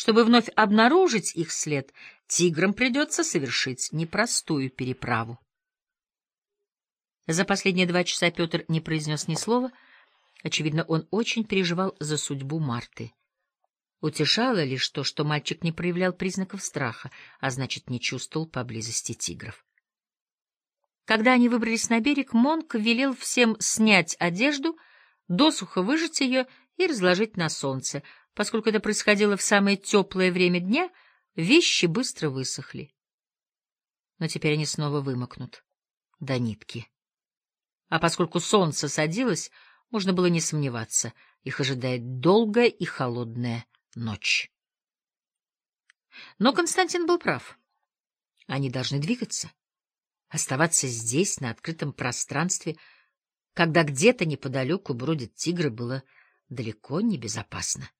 Чтобы вновь обнаружить их след, тиграм придется совершить непростую переправу. За последние два часа Петр не произнес ни слова. Очевидно, он очень переживал за судьбу Марты. Утешало лишь то, что мальчик не проявлял признаков страха, а значит, не чувствовал поблизости тигров. Когда они выбрались на берег, Монк велел всем снять одежду, досуха выжать ее и разложить на солнце. Поскольку это происходило в самое теплое время дня, вещи быстро высохли. Но теперь они снова вымокнут до нитки. А поскольку солнце садилось, можно было не сомневаться, их ожидает долгая и холодная ночь. Но Константин был прав. Они должны двигаться, оставаться здесь, на открытом пространстве, когда где-то неподалеку бродят тигры, было далеко не безопасно.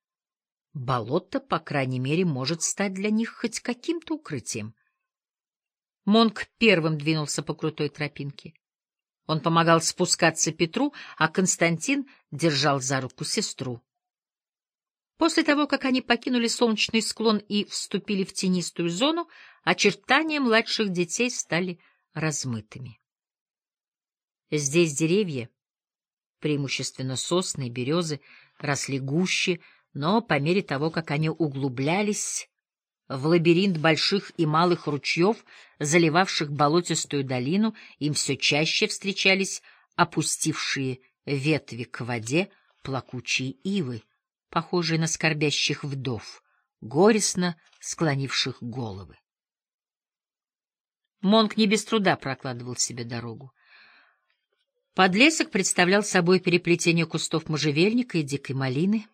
Болото, по крайней мере, может стать для них хоть каким-то укрытием. Монк первым двинулся по крутой тропинке. Он помогал спускаться Петру, а Константин держал за руку сестру. После того, как они покинули солнечный склон и вступили в тенистую зону, очертания младших детей стали размытыми. Здесь деревья, преимущественно сосны и березы, росли гуще, но по мере того, как они углублялись в лабиринт больших и малых ручьев, заливавших болотистую долину, им все чаще встречались опустившие ветви к воде плакучие ивы, похожие на скорбящих вдов, горестно склонивших головы. Монк не без труда прокладывал себе дорогу. Подлесок представлял собой переплетение кустов можжевельника и дикой малины.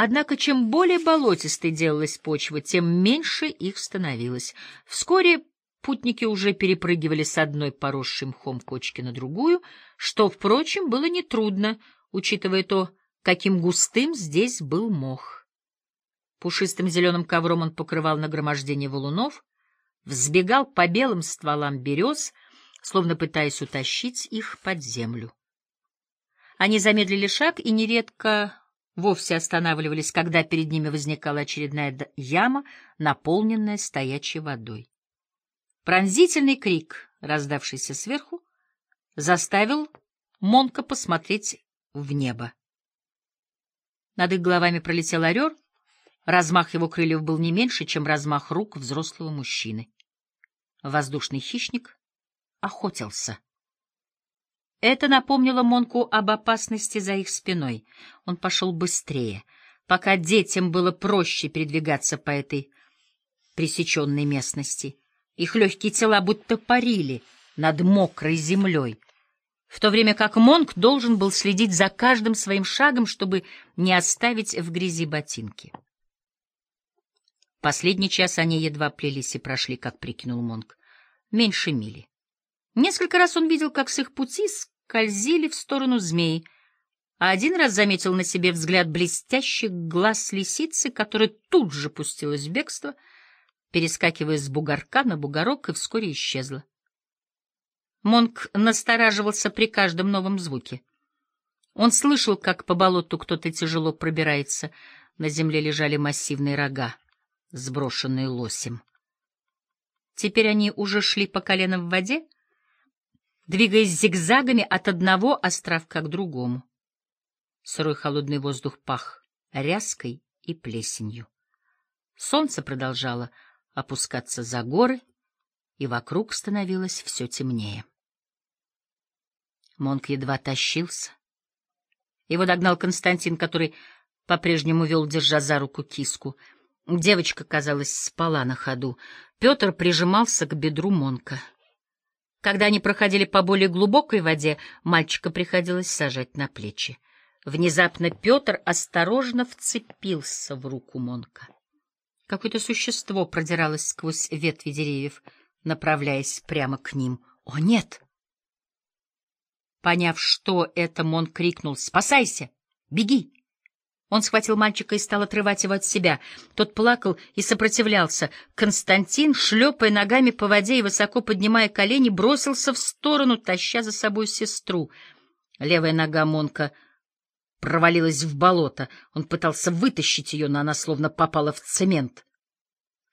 Однако чем более болотистой делалась почва, тем меньше их становилось. Вскоре путники уже перепрыгивали с одной поросшей мхом кочки на другую, что, впрочем, было нетрудно, учитывая то, каким густым здесь был мох. Пушистым зеленым ковром он покрывал нагромождение валунов, взбегал по белым стволам берез, словно пытаясь утащить их под землю. Они замедлили шаг и нередко вовсе останавливались, когда перед ними возникала очередная яма, наполненная стоячей водой. Пронзительный крик, раздавшийся сверху, заставил Монка посмотреть в небо. Над их головами пролетел орел, размах его крыльев был не меньше, чем размах рук взрослого мужчины. Воздушный хищник охотился. Это напомнило Монку об опасности за их спиной. Он пошел быстрее, пока детям было проще передвигаться по этой пресеченной местности. Их легкие тела будто парили над мокрой землей в то время как Монк должен был следить за каждым своим шагом, чтобы не оставить в грязи ботинки. Последний час они едва плелись и прошли, как прикинул Монк, меньше мили. Несколько раз он видел, как с их пути скользили в сторону змей, а один раз заметил на себе взгляд блестящих глаз лисицы, которая тут же пустилась в бегство, перескакивая с бугорка на бугорок и вскоре исчезла. Монк настораживался при каждом новом звуке. Он слышал, как по болоту кто-то тяжело пробирается. На земле лежали массивные рога, сброшенные лосем. Теперь они уже шли по колено в воде, двигаясь зигзагами от одного островка к другому. Сырой холодный воздух пах ряской и плесенью. Солнце продолжало опускаться за горы, и вокруг становилось все темнее. Монк едва тащился. Его догнал Константин, который по-прежнему вел, держа за руку киску. Девочка, казалось, спала на ходу. Петр прижимался к бедру Монка. Когда они проходили по более глубокой воде, мальчика приходилось сажать на плечи. Внезапно Петр осторожно вцепился в руку Монка. Какое-то существо продиралось сквозь ветви деревьев — направляясь прямо к ним. «О, нет!» Поняв, что это, Мон крикнул «Спасайся! Беги!» Он схватил мальчика и стал отрывать его от себя. Тот плакал и сопротивлялся. Константин, шлепая ногами по воде и высоко поднимая колени, бросился в сторону, таща за собой сестру. Левая нога Монка провалилась в болото. Он пытался вытащить ее, но она словно попала в цемент.